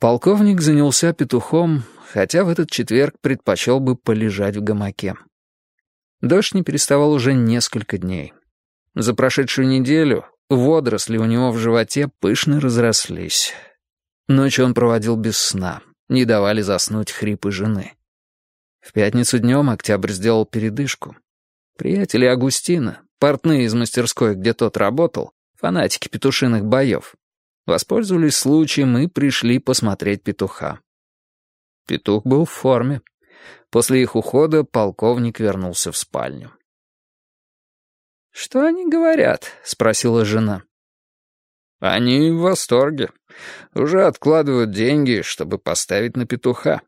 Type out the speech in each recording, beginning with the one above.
Полковник занялся петухом, хотя в этот четверг предпочел бы полежать в гамаке. Дождь не переставал уже несколько дней. За прошедшую неделю водоросли у него в животе пышно разрослись. Ночью он проводил без сна, не давали заснуть хрипы жены. В пятницу днем Октябрь сделал передышку. Приятели Агустина, портные из мастерской, где тот работал, фанатики петушиных боев, Воспользовались случаем и пришли посмотреть петуха. Петух был в форме. После их ухода полковник вернулся в спальню. «Что они говорят?» — спросила жена. «Они в восторге. Уже откладывают деньги, чтобы поставить на петуха».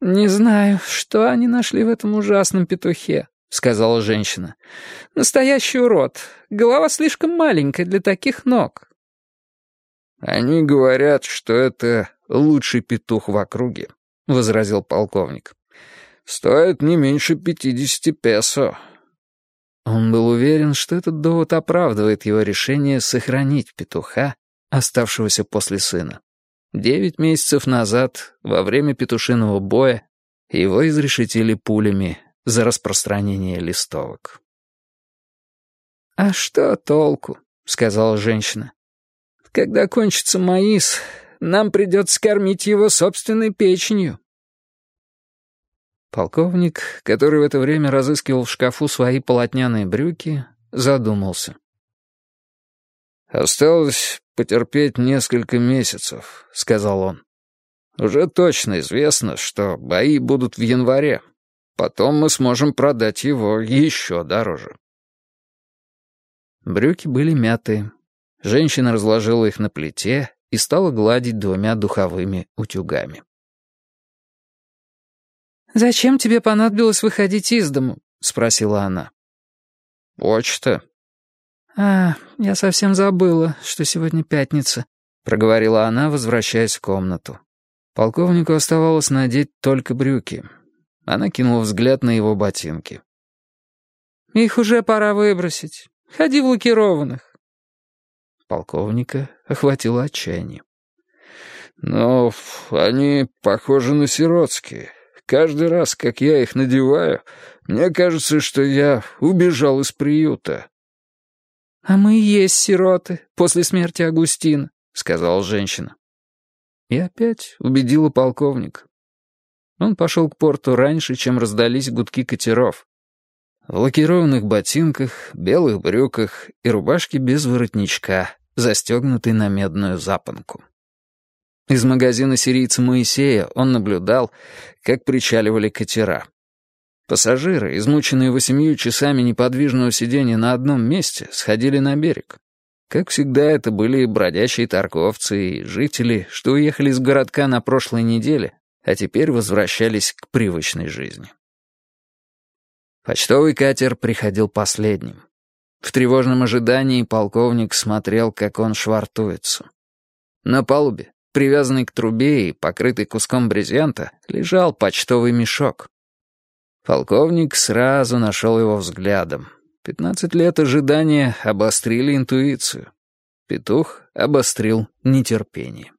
«Не знаю, что они нашли в этом ужасном петухе», — сказала женщина. «Настоящий урод. Голова слишком маленькая для таких ног. «Они говорят, что это лучший петух в округе», — возразил полковник. «Стоит не меньше пятидесяти песо». Он был уверен, что этот довод оправдывает его решение сохранить петуха, оставшегося после сына. Девять месяцев назад, во время петушиного боя, его изрешетили пулями за распространение листовок. «А что толку?» — сказала женщина. Когда кончится маис, нам придется кормить его собственной печенью». Полковник, который в это время разыскивал в шкафу свои полотняные брюки, задумался. «Осталось потерпеть несколько месяцев», — сказал он. «Уже точно известно, что бои будут в январе. Потом мы сможем продать его еще дороже». Брюки были мятые, Женщина разложила их на плите и стала гладить двумя духовыми утюгами. «Зачем тебе понадобилось выходить из дому?» — спросила она. «Почта». «А, я совсем забыла, что сегодня пятница», — проговорила она, возвращаясь в комнату. Полковнику оставалось надеть только брюки. Она кинула взгляд на его ботинки. «Их уже пора выбросить. Ходи в лакированных. Полковника охватило отчаяние. «Но они похожи на сиротские. Каждый раз, как я их надеваю, мне кажется, что я убежал из приюта». «А мы и есть сироты после смерти Агустина», — сказала женщина. И опять убедила полковник. Он пошел к порту раньше, чем раздались гудки катеров. В лакированных ботинках, белых брюках и рубашке без воротничка, застегнутый на медную запонку. Из магазина сирийца Моисея он наблюдал, как причаливали катера. Пассажиры, измученные восемью часами неподвижного сидения на одном месте, сходили на берег. Как всегда, это были бродячие торговцы и жители, что уехали из городка на прошлой неделе, а теперь возвращались к привычной жизни. Почтовый катер приходил последним. В тревожном ожидании полковник смотрел, как он швартуется. На палубе, привязанный к трубе и покрытый куском брезента, лежал почтовый мешок. Полковник сразу нашел его взглядом. Пятнадцать лет ожидания обострили интуицию. Петух обострил нетерпение.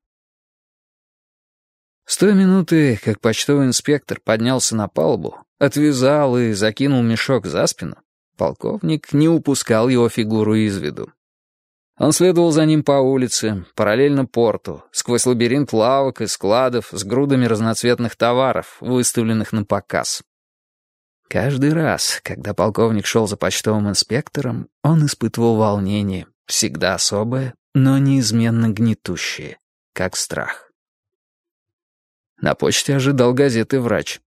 С той минуты, как почтовый инспектор поднялся на палубу, отвязал и закинул мешок за спину, Полковник не упускал его фигуру из виду. Он следовал за ним по улице, параллельно порту, сквозь лабиринт лавок и складов с грудами разноцветных товаров, выставленных на показ. Каждый раз, когда полковник шел за почтовым инспектором, он испытывал волнение, всегда особое, но неизменно гнетущее, как страх. На почте ожидал газеты врач.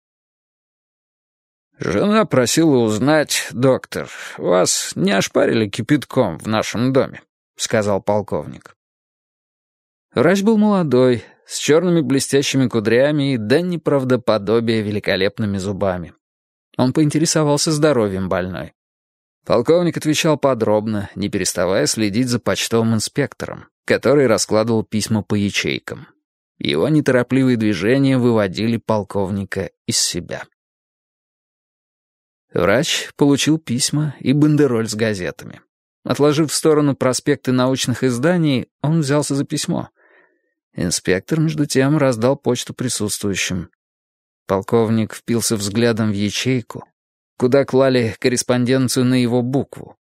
«Жена просила узнать, доктор, вас не ошпарили кипятком в нашем доме?» — сказал полковник. Врач был молодой, с черными блестящими кудрями и до неправдоподобия великолепными зубами. Он поинтересовался здоровьем больной. Полковник отвечал подробно, не переставая следить за почтовым инспектором, который раскладывал письма по ячейкам. Его неторопливые движения выводили полковника из себя. Врач получил письма и бандероль с газетами. Отложив в сторону проспекты научных изданий, он взялся за письмо. Инспектор, между тем, раздал почту присутствующим. Полковник впился взглядом в ячейку, куда клали корреспонденцию на его букву.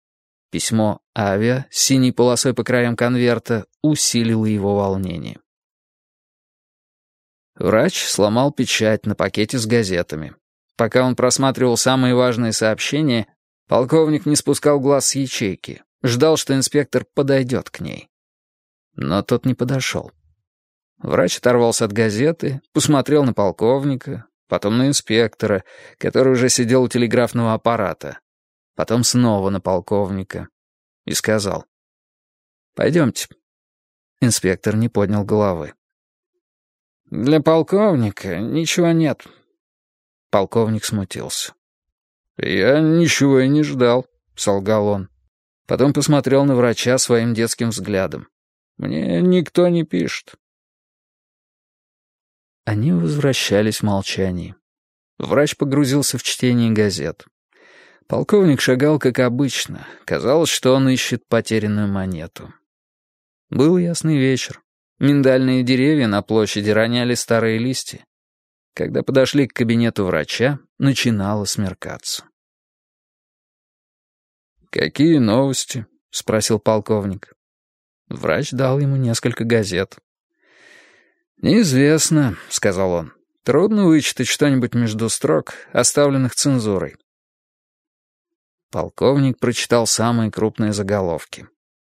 Письмо «Авиа» с синей полосой по краям конверта усилило его волнение. Врач сломал печать на пакете с газетами. Пока он просматривал самые важные сообщения, полковник не спускал глаз с ячейки, ждал, что инспектор подойдет к ней. Но тот не подошел. Врач оторвался от газеты, посмотрел на полковника, потом на инспектора, который уже сидел у телеграфного аппарата, потом снова на полковника и сказал «Пойдемте». Инспектор не поднял головы. «Для полковника ничего нет». Полковник смутился. «Я ничего и не ждал», — солгал он. Потом посмотрел на врача своим детским взглядом. «Мне никто не пишет». Они возвращались в молчании. Врач погрузился в чтение газет. Полковник шагал, как обычно. Казалось, что он ищет потерянную монету. Был ясный вечер. Миндальные деревья на площади роняли старые листья. Когда подошли к кабинету врача, начинало смеркаться. «Какие новости?» — спросил полковник. Врач дал ему несколько газет. «Неизвестно», — сказал он. «Трудно вычитать что-нибудь между строк, оставленных цензурой». Полковник прочитал самые крупные заголовки.